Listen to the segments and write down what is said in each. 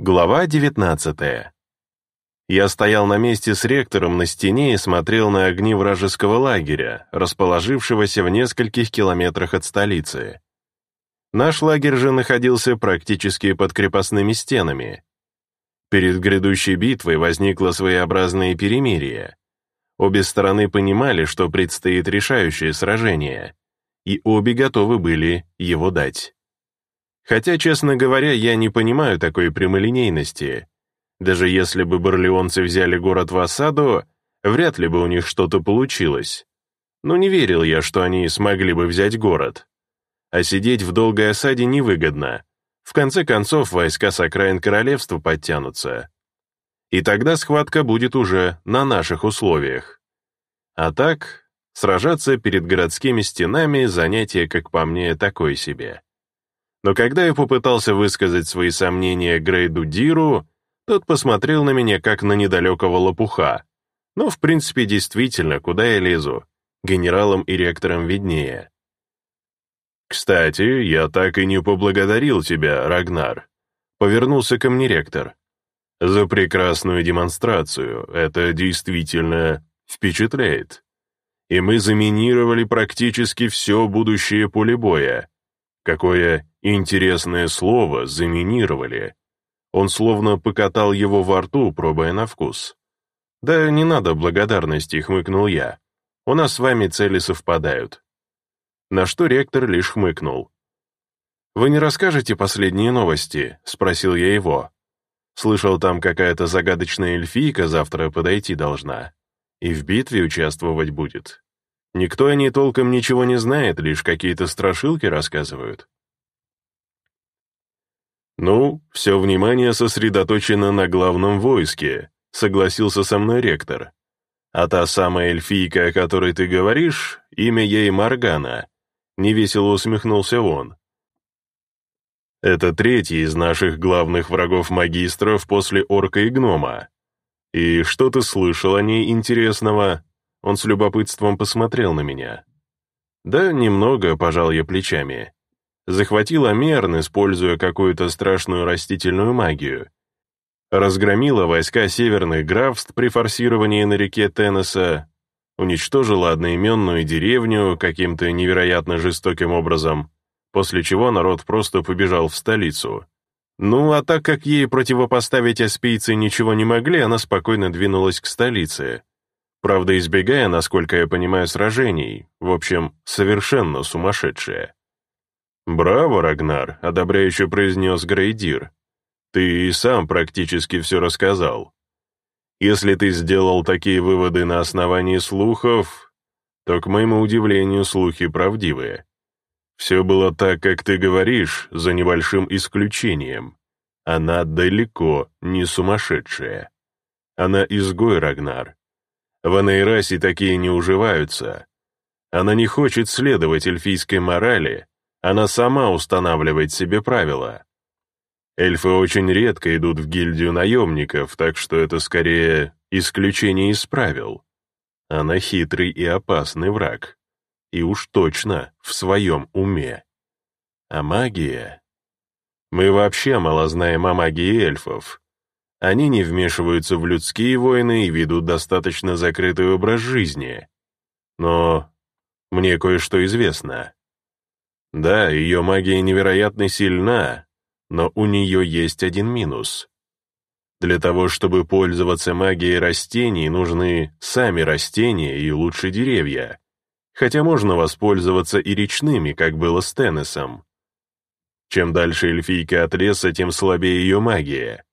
Глава 19 Я стоял на месте с ректором на стене и смотрел на огни вражеского лагеря, расположившегося в нескольких километрах от столицы. Наш лагерь же находился практически под крепостными стенами. Перед грядущей битвой возникло своеобразное перемирие. Обе стороны понимали, что предстоит решающее сражение, и обе готовы были его дать. Хотя, честно говоря, я не понимаю такой прямолинейности. Даже если бы барлеонцы взяли город в осаду, вряд ли бы у них что-то получилось. Но не верил я, что они смогли бы взять город. А сидеть в долгой осаде невыгодно. В конце концов, войска с окраин королевства подтянутся. И тогда схватка будет уже на наших условиях. А так, сражаться перед городскими стенами — занятие, как по мне, такое себе. Но когда я попытался высказать свои сомнения Грейду Диру, тот посмотрел на меня как на недалекого лопуха. Ну, в принципе, действительно, куда я лезу? Генералам и ректорам виднее. «Кстати, я так и не поблагодарил тебя, Рагнар», — повернулся ко мне ректор. «За прекрасную демонстрацию. Это действительно впечатляет. И мы заминировали практически все будущее поле боя. Какое интересное слово «заминировали». Он словно покатал его во рту, пробуя на вкус. «Да не надо благодарности», — хмыкнул я. «У нас с вами цели совпадают». На что ректор лишь хмыкнул. «Вы не расскажете последние новости?» — спросил я его. Слышал, там какая-то загадочная эльфийка завтра подойти должна. И в битве участвовать будет. Никто о ней толком ничего не знает, лишь какие-то страшилки рассказывают. «Ну, все внимание сосредоточено на главном войске», — согласился со мной ректор. «А та самая эльфийка, о которой ты говоришь, имя ей Маргана», — невесело усмехнулся он. «Это третий из наших главных врагов-магистров после орка и гнома. И что ты слышал о ней интересного?» Он с любопытством посмотрел на меня. «Да, немного», — пожал я плечами. Захватила Мерн, используя какую-то страшную растительную магию. Разгромила войска северных графств при форсировании на реке Теннесса, уничтожила одноименную деревню каким-то невероятно жестоким образом, после чего народ просто побежал в столицу. Ну, а так как ей противопоставить аспийцы ничего не могли, она спокойно двинулась к столице, Правда, избегая, насколько я понимаю, сражений. В общем, совершенно сумасшедшая. «Браво, Рагнар», — одобряюще произнес Грейдир. «Ты и сам практически все рассказал. Если ты сделал такие выводы на основании слухов, то, к моему удивлению, слухи правдивые. Все было так, как ты говоришь, за небольшим исключением. Она далеко не сумасшедшая. Она изгой, Рагнар. В Анейрасе такие не уживаются. Она не хочет следовать эльфийской морали, она сама устанавливает себе правила. Эльфы очень редко идут в гильдию наемников, так что это скорее исключение из правил. Она хитрый и опасный враг. И уж точно в своем уме. А магия... Мы вообще мало знаем о магии эльфов. Они не вмешиваются в людские войны и ведут достаточно закрытый образ жизни. Но мне кое-что известно. Да, ее магия невероятно сильна, но у нее есть один минус. Для того, чтобы пользоваться магией растений, нужны сами растения и лучше деревья. Хотя можно воспользоваться и речными, как было с Теннесом. Чем дальше эльфийка от леса, тем слабее ее магия.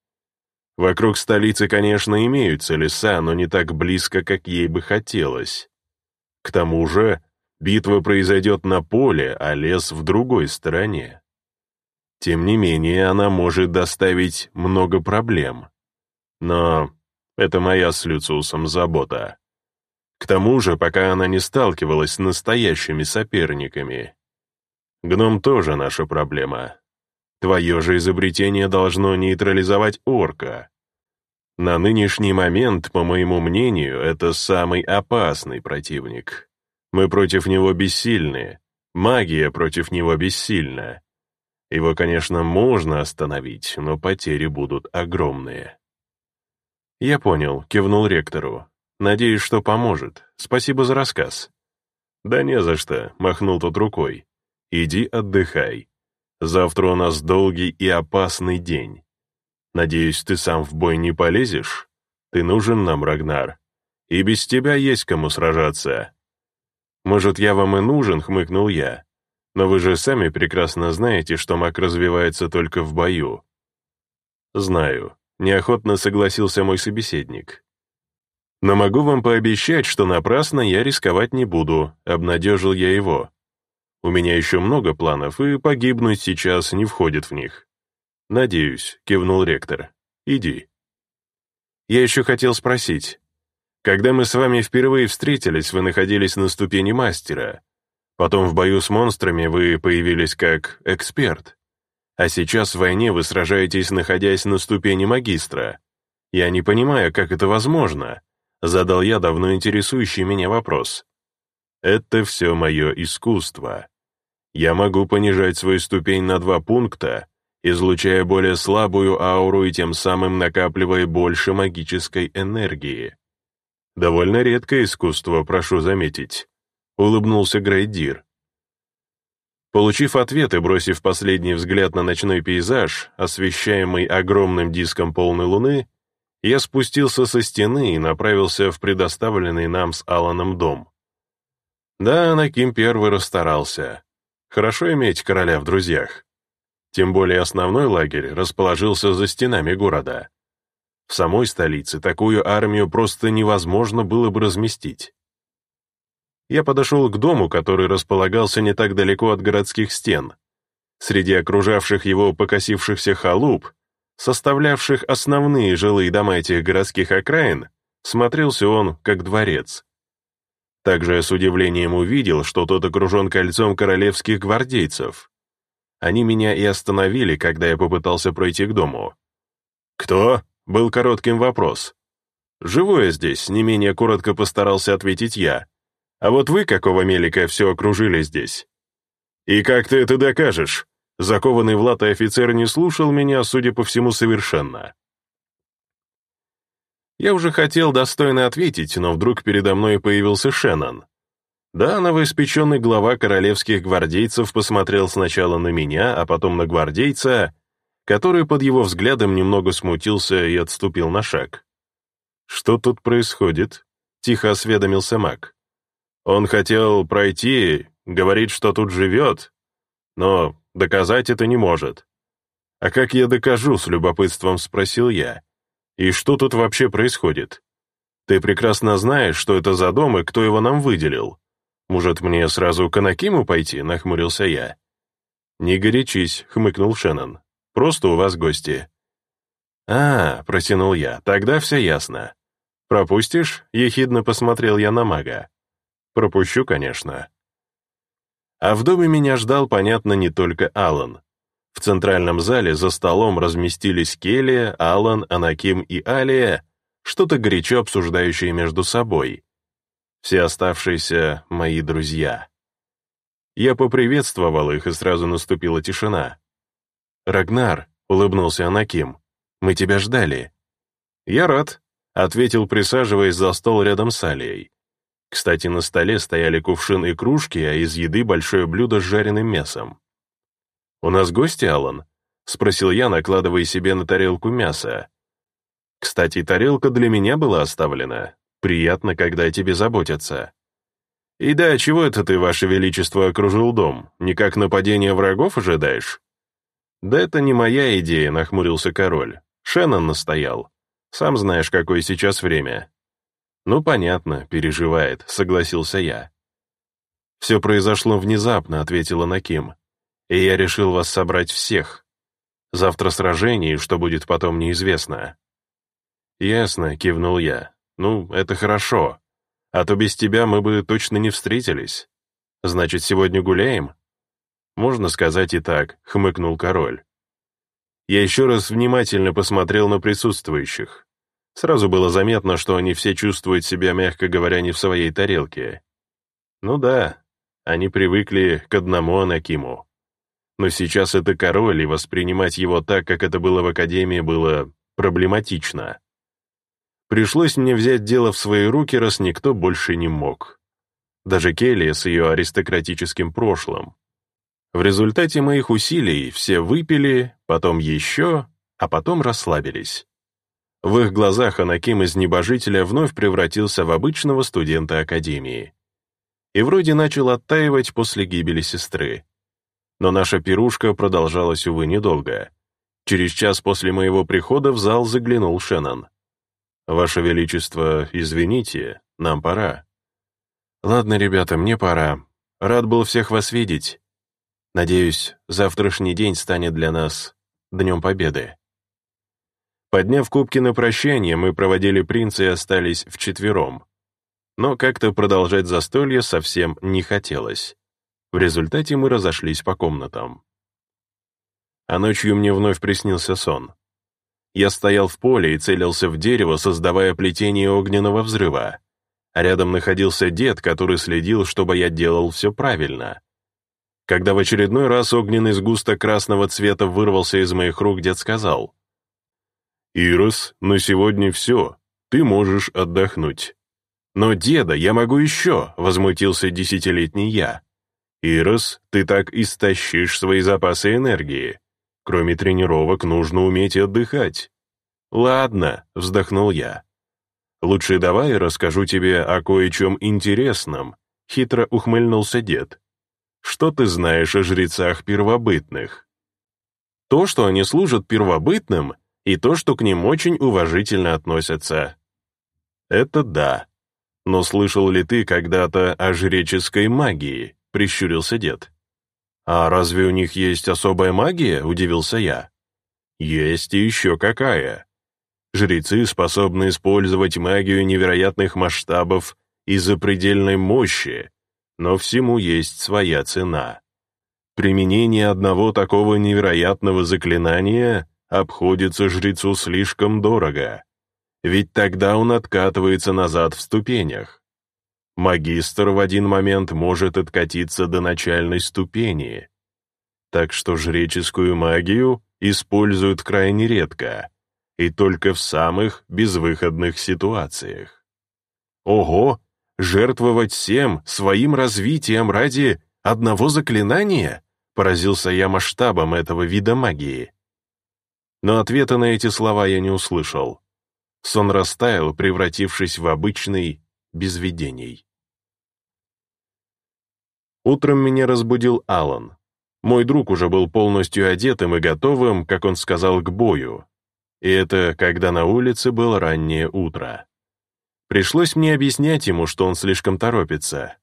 Вокруг столицы, конечно, имеются леса, но не так близко, как ей бы хотелось. К тому же, битва произойдет на поле, а лес в другой стороне. Тем не менее, она может доставить много проблем. Но это моя с Люциусом забота. К тому же, пока она не сталкивалась с настоящими соперниками. Гном тоже наша проблема. Твое же изобретение должно нейтрализовать орка. На нынешний момент, по моему мнению, это самый опасный противник. Мы против него бессильны. Магия против него бессильна. Его, конечно, можно остановить, но потери будут огромные. «Я понял», — кивнул ректору. «Надеюсь, что поможет. Спасибо за рассказ». «Да не за что», — махнул тот рукой. «Иди отдыхай. Завтра у нас долгий и опасный день. Надеюсь, ты сам в бой не полезешь? Ты нужен нам, Рагнар. И без тебя есть кому сражаться». «Может, я вам и нужен?» — хмыкнул я. «Но вы же сами прекрасно знаете, что маг развивается только в бою». «Знаю», — неохотно согласился мой собеседник. «Но могу вам пообещать, что напрасно я рисковать не буду», — обнадежил я его. У меня еще много планов, и погибнуть сейчас не входит в них. Надеюсь, кивнул ректор. Иди. Я еще хотел спросить. Когда мы с вами впервые встретились, вы находились на ступени мастера. Потом в бою с монстрами вы появились как эксперт. А сейчас в войне вы сражаетесь, находясь на ступени магистра. Я не понимаю, как это возможно. Задал я давно интересующий меня вопрос. Это все мое искусство. Я могу понижать свою ступень на два пункта, излучая более слабую ауру и тем самым накапливая больше магической энергии. Довольно редкое искусство, прошу заметить. Улыбнулся Грейдир. Получив ответ и бросив последний взгляд на ночной пейзаж, освещаемый огромным диском полной луны, я спустился со стены и направился в предоставленный нам с Аланом дом. Да, Наким первый расстарался. Хорошо иметь короля в друзьях. Тем более основной лагерь расположился за стенами города. В самой столице такую армию просто невозможно было бы разместить. Я подошел к дому, который располагался не так далеко от городских стен. Среди окружавших его покосившихся халуп, составлявших основные жилые дома этих городских окраин, смотрелся он как дворец. Также я с удивлением увидел, что тот окружен кольцом королевских гвардейцев. Они меня и остановили, когда я попытался пройти к дому. «Кто?» — был коротким вопрос. «Живу я здесь», — не менее коротко постарался ответить я. «А вот вы, какого мелика, все окружили здесь?» «И как ты это докажешь?» Закованный в латы офицер не слушал меня, судя по всему, совершенно. Я уже хотел достойно ответить, но вдруг передо мной появился Шеннон. Да, новоиспеченный глава королевских гвардейцев посмотрел сначала на меня, а потом на гвардейца, который под его взглядом немного смутился и отступил на шаг. «Что тут происходит?» — тихо осведомился маг. «Он хотел пройти, говорит, что тут живет, но доказать это не может». «А как я докажу?» — с любопытством спросил я. И что тут вообще происходит? Ты прекрасно знаешь, что это за дом и кто его нам выделил. Может, мне сразу к Анакиму пойти?» — нахмурился я. «Не горячись», — хмыкнул Шеннон. «Просто у вас гости». «А, — протянул я, — тогда все ясно. Пропустишь?» — ехидно посмотрел я на мага. «Пропущу, конечно». А в доме меня ждал, понятно, не только Алан. В центральном зале за столом разместились Келия, Алан, Анаким и Алия, что-то горячо обсуждающие между собой. Все оставшиеся мои друзья. Я поприветствовал их, и сразу наступила тишина. «Рагнар», — улыбнулся Анаким, — «мы тебя ждали». «Я рад», — ответил, присаживаясь за стол рядом с Алией. Кстати, на столе стояли кувшин и кружки, а из еды большое блюдо с жареным мясом. «У нас гости, Алан?» — спросил я, накладывая себе на тарелку мясо. «Кстати, тарелка для меня была оставлена. Приятно, когда о тебе заботятся». «И да, чего это ты, Ваше Величество, окружил дом? Никак нападение врагов ожидаешь?» «Да это не моя идея», — нахмурился король. Шеннон настоял. «Сам знаешь, какое сейчас время». «Ну, понятно, переживает», — согласился я. «Все произошло внезапно», — ответила Наким и я решил вас собрать всех. Завтра сражение, и что будет потом, неизвестно». «Ясно», — кивнул я. «Ну, это хорошо. А то без тебя мы бы точно не встретились. Значит, сегодня гуляем?» «Можно сказать и так», — хмыкнул король. Я еще раз внимательно посмотрел на присутствующих. Сразу было заметно, что они все чувствуют себя, мягко говоря, не в своей тарелке. Ну да, они привыкли к одному Анакиму. но сейчас это король, и воспринимать его так, как это было в Академии, было проблематично. Пришлось мне взять дело в свои руки, раз никто больше не мог. Даже Келли с ее аристократическим прошлым. В результате моих усилий все выпили, потом еще, а потом расслабились. В их глазах Анаким из небожителя вновь превратился в обычного студента Академии. И вроде начал оттаивать после гибели сестры. Но наша пирушка продолжалась, увы, недолго. Через час после моего прихода в зал заглянул Шеннон. «Ваше Величество, извините, нам пора». «Ладно, ребята, мне пора. Рад был всех вас видеть. Надеюсь, завтрашний день станет для нас Днем Победы. Подняв кубки на прощание, мы проводили принца и остались вчетвером. Но как-то продолжать застолье совсем не хотелось. В результате мы разошлись по комнатам. А ночью мне вновь приснился сон. Я стоял в поле и целился в дерево, создавая плетение огненного взрыва. Рядом находился дед, который следил, чтобы я делал все правильно. Когда в очередной раз огненный сгусток красного цвета вырвался из моих рук, дед сказал, «Ирос, на сегодня все, ты можешь отдохнуть». «Но, деда, я могу еще», — возмутился десятилетний я. «Ирос, ты так истощишь свои запасы энергии. Кроме тренировок нужно уметь отдыхать». «Ладно», — вздохнул я. «Лучше давай расскажу тебе о кое-чем интересном», — хитро ухмыльнулся дед. Что ты знаешь о жрецах первобытных? То, что они служат первобытным, и то, что к ним очень уважительно относятся. Это да. Но слышал ли ты когда-то о жреческой магии? Прищурился дед. А разве у них есть особая магия? Удивился я. Есть и еще какая. Жрецы способны использовать магию невероятных масштабов и запредельной мощи, но всему есть своя цена. Применение одного такого невероятного заклинания обходится жрецу слишком дорого, ведь тогда он откатывается назад в ступенях. Магистр в один момент может откатиться до начальной ступени, так что жреческую магию используют крайне редко и только в самых безвыходных ситуациях. Ого, Жертвовать всем своим развитием ради одного заклинания? Поразился я масштабом этого вида магии. Но ответа на эти слова я не услышал. Сон растаял, превратившись в обычный без видений. Утром меня разбудил Алан. Мой друг уже был полностью одетым и готовым, как он сказал, к бою. И это когда на улице было раннее утро. Пришлось мне объяснять ему, что он слишком торопится.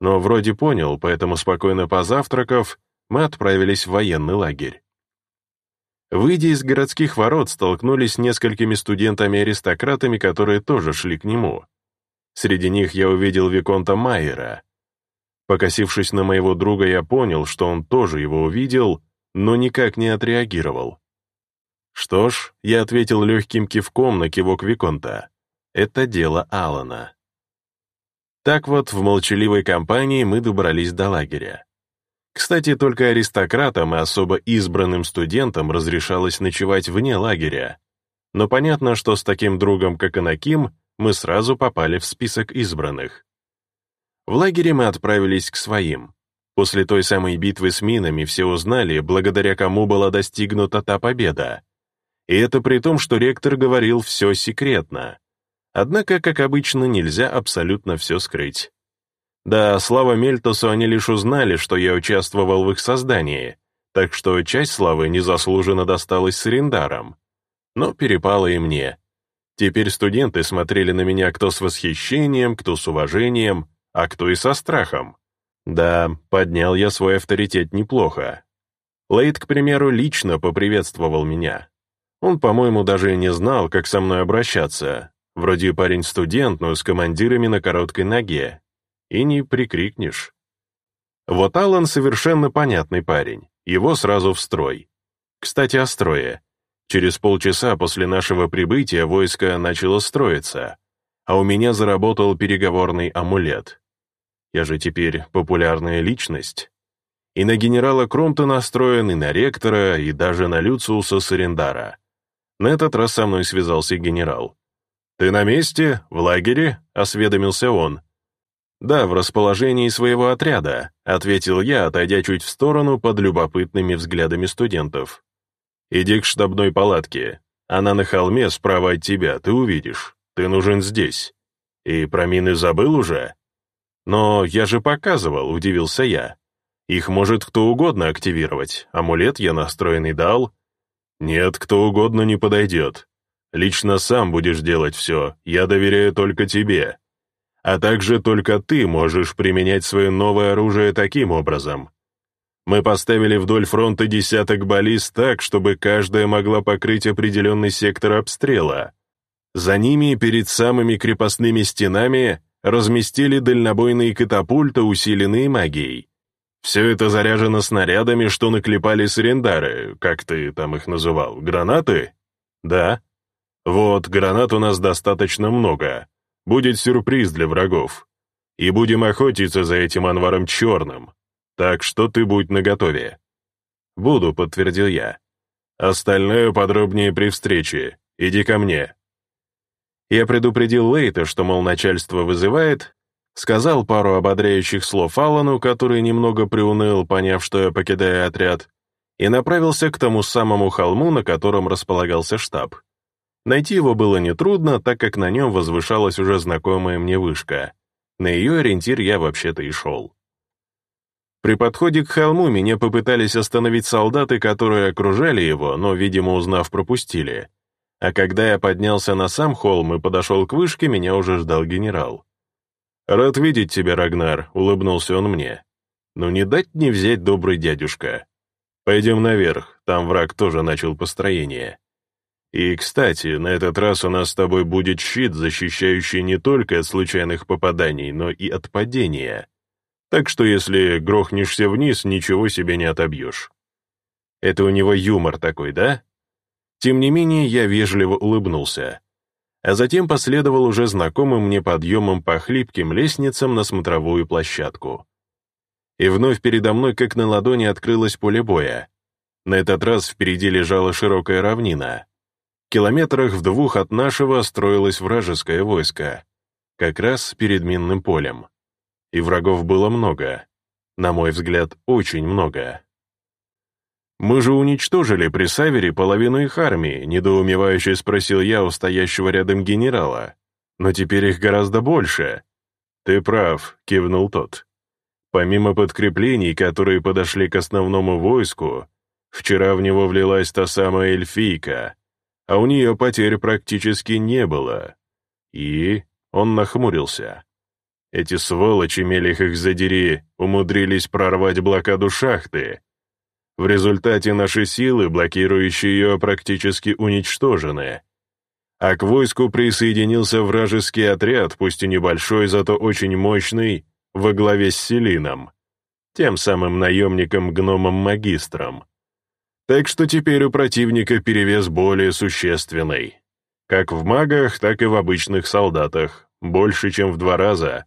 Но вроде понял, поэтому спокойно позавтракав, мы отправились в военный лагерь. Выйдя из городских ворот, столкнулись с несколькими студентами-аристократами, которые тоже шли к нему. Среди них я увидел Виконта Майера. Покосившись на моего друга, я понял, что он тоже его увидел, но никак не отреагировал. Что ж, я ответил легким кивком на кивок Виконта. Это дело Алана. Так вот, в молчаливой компании мы добрались до лагеря. Кстати, только аристократам и особо избранным студентам разрешалось ночевать вне лагеря. Но понятно, что с таким другом, как Анаким, мы сразу попали в список избранных. В лагере мы отправились к своим. После той самой битвы с минами все узнали, благодаря кому была достигнута та победа. И это при том, что ректор говорил все секретно. Однако, как обычно, нельзя абсолютно все скрыть. Да, слава Мельтосу они лишь узнали, что я участвовал в их создании, так что часть славы незаслуженно досталась Сарендарам. Но перепало и мне. Теперь студенты смотрели на меня кто с восхищением, кто с уважением, а кто и со страхом. Да, поднял я свой авторитет неплохо. Лейд, к примеру, лично поприветствовал меня. Он, по-моему, даже не знал, как со мной обращаться, Вроде парень студент, но с командирами на короткой ноге. И не прикрикнешь. Вот Алан совершенно понятный парень. Его сразу в строй. Кстати, о строе. Через полчаса после нашего прибытия войско начало строиться, а у меня заработал переговорный амулет. Я же теперь популярная личность. И на генерала Кромта настроен, и на ректора, и даже на Люциуса Сарендара. На этот раз со мной связался генерал. «Ты на месте? В лагере?» — осведомился он. «Да, в расположении своего отряда», — ответил я, отойдя чуть в сторону под любопытными взглядами студентов. «Иди к штабной палатке. Она на холме справа от тебя, ты увидишь. Ты нужен здесь. И про мины забыл уже?» «Но я же показывал», — удивился я. «Их может кто угодно активировать. Амулет я настроенный дал». «Нет, кто угодно не подойдет. Лично сам будешь делать все, я доверяю только тебе. А также только ты можешь применять свое новое оружие таким образом. Мы поставили вдоль фронта десяток баллист так, чтобы каждая могла покрыть определенный сектор обстрела. За ними, перед самыми крепостными стенами, разместили дальнобойные катапульты, усиленные магией. Все это заряжено снарядами, что наклепали сарендары, как ты там их называл, гранаты? Да. Вот, гранат у нас достаточно много. Будет сюрприз для врагов. И будем охотиться за этим анваром черным. Так что ты будь наготове. Буду, подтвердил я. Остальное подробнее при встрече. Иди ко мне. Я предупредил Лейта, что, мол, начальство вызывает, сказал пару ободряющих слов Аллану, который немного приуныл, поняв, что я покидаю отряд, и направился к тому самому холму, на котором располагался штаб. Найти его было нетрудно, так как на нем возвышалась уже знакомая мне вышка. На ее ориентир я вообще-то и шел. При подходе к холму меня попытались остановить солдаты, которые окружали его, но, видимо, узнав, пропустили. А когда я поднялся на сам холм и подошел к вышке, меня уже ждал генерал. «Рад видеть тебя, Рагнар», — улыбнулся он мне. «Ну не дать не взять, добрый дядюшка. Пойдем наверх, там враг тоже начал построение». И, кстати, на этот раз у нас с тобой будет щит, защищающий не только от случайных попаданий, но и от падения. Так что если грохнешься вниз, ничего себе не отобьешь. Это у него юмор такой, да? Тем не менее, я вежливо улыбнулся. А затем последовал уже знакомым мне подъемом по хлипким лестницам на смотровую площадку. И вновь передо мной, как на ладони, открылось поле боя. На этот раз впереди лежала широкая равнина километрах в двух от нашего строилось вражеское войско, как раз перед минным полем. И врагов было много, на мой взгляд, очень много. «Мы же уничтожили при Савере половину их армии», недоумевающе спросил я у стоящего рядом генерала. «Но теперь их гораздо больше». «Ты прав», — кивнул тот. «Помимо подкреплений, которые подошли к основному войску, вчера в него влилась та самая эльфийка, а у нее потерь практически не было. И он нахмурился. Эти сволочи, мелих их задери, умудрились прорвать блокаду шахты. В результате наши силы, блокирующие ее, практически уничтожены. А к войску присоединился вражеский отряд, пусть и небольшой, зато очень мощный, во главе с Селином, тем самым наемником-гномом-магистром. Так что теперь у противника перевес более существенный. Как в магах, так и в обычных солдатах, больше, чем в два раза.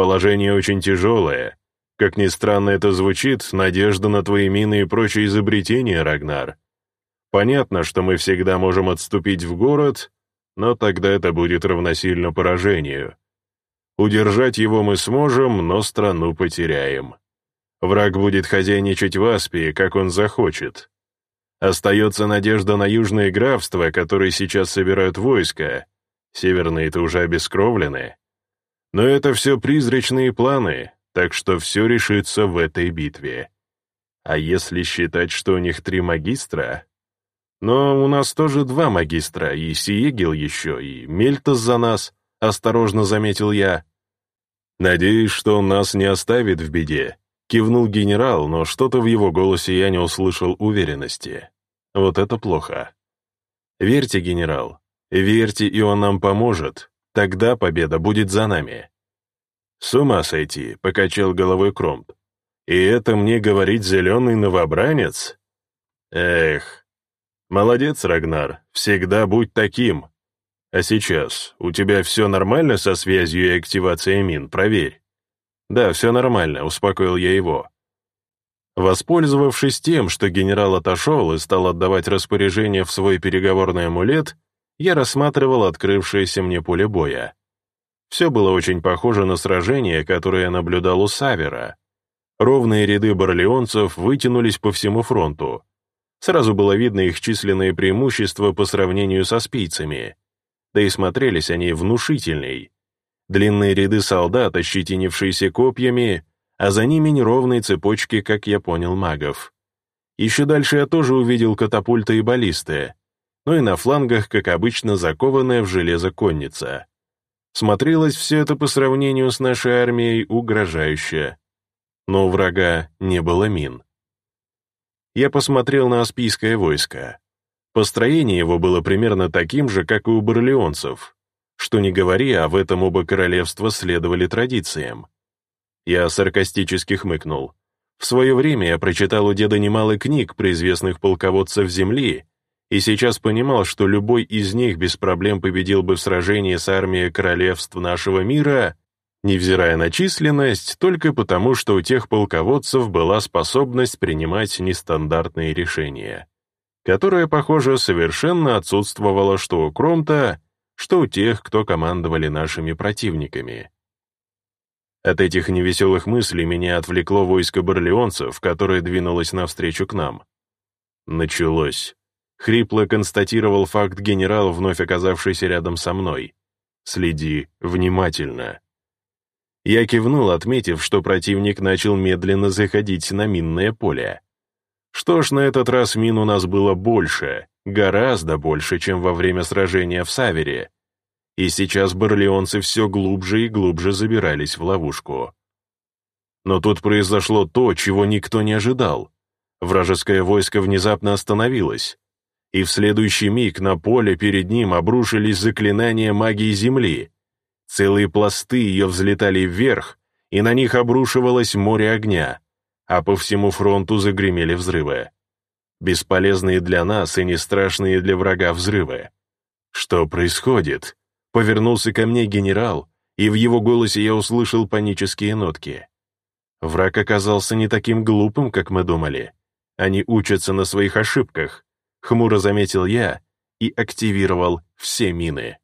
Положение очень тяжелое. Как ни странно это звучит, надежда на твои мины и прочие изобретения, Рагнар. Понятно, что мы всегда можем отступить в город, но тогда это будет равносильно поражению. Удержать его мы сможем, но страну потеряем. Враг будет хозяйничать в Аспии, как он захочет. Остается надежда на южные графства, которые сейчас собирают войска. Северные-то уже обескровлены. Но это все призрачные планы, так что все решится в этой битве. А если считать, что у них три магистра? Но у нас тоже два магистра, и Сиегил еще, и Мельтас за нас, осторожно заметил я. Надеюсь, что он нас не оставит в беде, Кивнул генерал, но что-то в его голосе я не услышал уверенности. Вот это плохо. Верьте, генерал, верьте, и он нам поможет. Тогда победа будет за нами. С ума сойти, покачал головой Кромп. И это мне говорит зеленый новобранец? Эх, молодец, Рагнар, всегда будь таким. А сейчас, у тебя все нормально со связью и активацией мин, проверь. «Да, все нормально», — успокоил я его. Воспользовавшись тем, что генерал отошел и стал отдавать распоряжение в свой переговорный амулет, я рассматривал открывшееся мне поле боя. Все было очень похоже на сражение, которое я наблюдал у Савера. Ровные ряды барлеонцев вытянулись по всему фронту. Сразу было видно их численные преимущества по сравнению со спийцами. Да и смотрелись они внушительней. Длинные ряды солдат, ощетинившиеся копьями, а за ними неровные цепочки, как я понял, магов. Еще дальше я тоже увидел катапульты и баллисты, но и на флангах, как обычно, закованная в железо конница. Смотрелось все это по сравнению с нашей армией угрожающе. Но у врага не было мин. Я посмотрел на Аспийское войско. Построение его было примерно таким же, как и у барлеонцев. Что не говори, а в этом оба королевства следовали традициям. Я саркастически хмыкнул. В свое время я прочитал у деда немало книг про известных полководцев Земли, и сейчас понимал, что любой из них без проблем победил бы в сражении с армией королевств нашего мира, невзирая на численность, только потому, что у тех полководцев была способность принимать нестандартные решения, которая, похоже, совершенно отсутствовала что у Кромта, что у тех, кто командовали нашими противниками. От этих невеселых мыслей меня отвлекло войско барлеонцев, которое двинулось навстречу к нам. Началось. Хрипло констатировал факт генерал, вновь оказавшийся рядом со мной. «Следи внимательно». Я кивнул, отметив, что противник начал медленно заходить на минное поле. Что ж, на этот раз мин у нас было больше, гораздо больше, чем во время сражения в Савере, и сейчас барлеонцы все глубже и глубже забирались в ловушку. Но тут произошло то, чего никто не ожидал. Вражеское войско внезапно остановилось, и в следующий миг на поле перед ним обрушились заклинания магии Земли. Целые пласты ее взлетали вверх, и на них обрушивалось море огня, а по всему фронту загремели взрывы. Бесполезные для нас и не страшные для врага взрывы. Что происходит? Повернулся ко мне генерал, и в его голосе я услышал панические нотки. Враг оказался не таким глупым, как мы думали. Они учатся на своих ошибках, хмуро заметил я и активировал все мины.